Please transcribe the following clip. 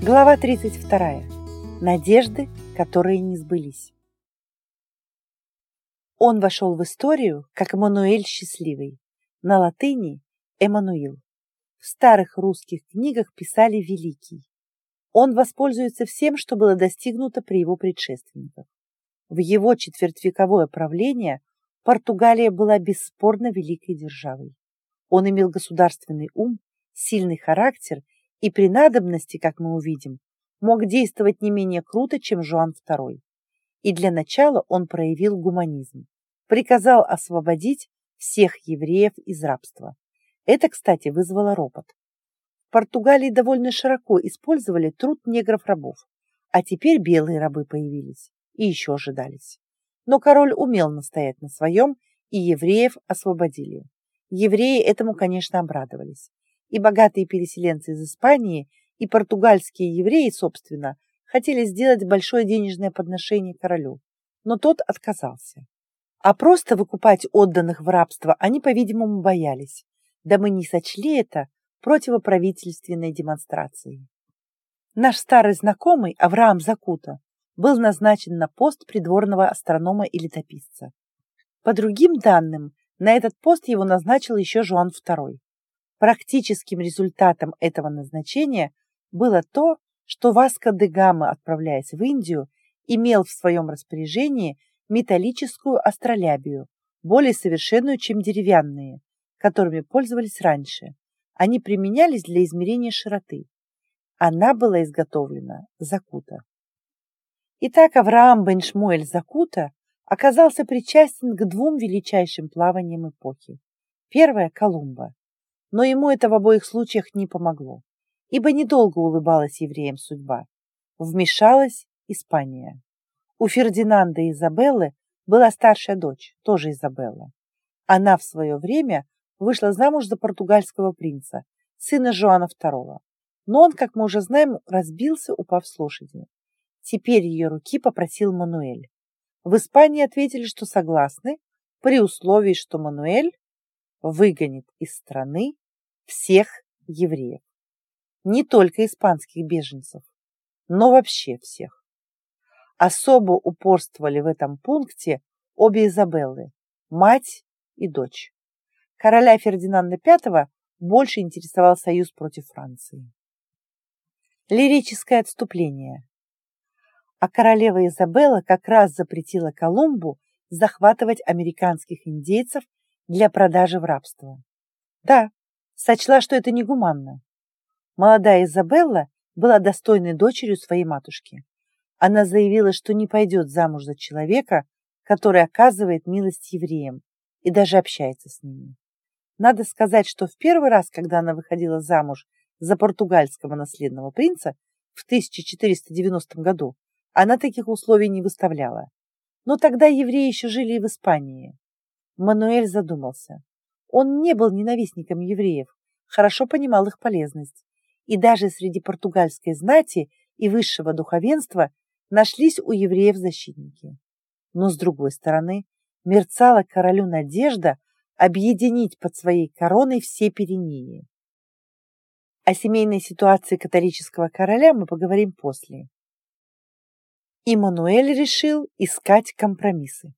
Глава 32. Надежды, которые не сбылись. Он вошел в историю как Эммануэль Счастливый, на латыни Эммануил. В старых русских книгах писали «Великий». Он воспользуется всем, что было достигнуто при его предшественниках. В его четвертьвековое правление Португалия была бесспорно великой державой. Он имел государственный ум, сильный характер и при надобности, как мы увидим, мог действовать не менее круто, чем Жуан II. И для начала он проявил гуманизм, приказал освободить всех евреев из рабства. Это, кстати, вызвало ропот. В Португалии довольно широко использовали труд негров-рабов, а теперь белые рабы появились и еще ожидались. Но король умел настоять на своем, и евреев освободили. Евреи этому, конечно, обрадовались и богатые переселенцы из Испании, и португальские евреи, собственно, хотели сделать большое денежное подношение королю, но тот отказался. А просто выкупать отданных в рабство они, по-видимому, боялись, да мы не сочли это противоправительственной демонстрацией. Наш старый знакомый Авраам Закута был назначен на пост придворного астронома и летописца. По другим данным, на этот пост его назначил еще Жуан II. Практическим результатом этого назначения было то, что Васко де Гама, отправляясь в Индию, имел в своем распоряжении металлическую астролябию, более совершенную, чем деревянные, которыми пользовались раньше. Они применялись для измерения широты. Она была изготовлена Закута. Итак, Авраам бен Шмуэль Закута оказался причастен к двум величайшим плаваниям эпохи. Первое – Колумба но ему это в обоих случаях не помогло, ибо недолго улыбалась евреям судьба. Вмешалась Испания. У Фердинанда и Изабеллы была старшая дочь, тоже Изабелла. Она в свое время вышла замуж за португальского принца, сына Жоана II. Но он, как мы уже знаем, разбился, упав с лошади. Теперь ее руки попросил Мануэль. В Испании ответили, что согласны, при условии, что Мануэль выгонит из страны всех евреев. Не только испанских беженцев, но вообще всех. Особо упорствовали в этом пункте обе Изабеллы, мать и дочь. Короля Фердинанда V больше интересовал союз против Франции. Лирическое отступление. А королева Изабелла как раз запретила Колумбу захватывать американских индейцев для продажи в рабство. Да, сочла, что это негуманно. Молодая Изабелла была достойной дочерью своей матушки. Она заявила, что не пойдет замуж за человека, который оказывает милость евреям и даже общается с ними. Надо сказать, что в первый раз, когда она выходила замуж за португальского наследного принца в 1490 году, она таких условий не выставляла. Но тогда евреи еще жили и в Испании. Мануэль задумался. Он не был ненавистником евреев, хорошо понимал их полезность. И даже среди португальской знати и высшего духовенства нашлись у евреев защитники. Но, с другой стороны, мерцала королю надежда объединить под своей короной все Пиренеи. О семейной ситуации католического короля мы поговорим после. Иммануэль решил искать компромиссы.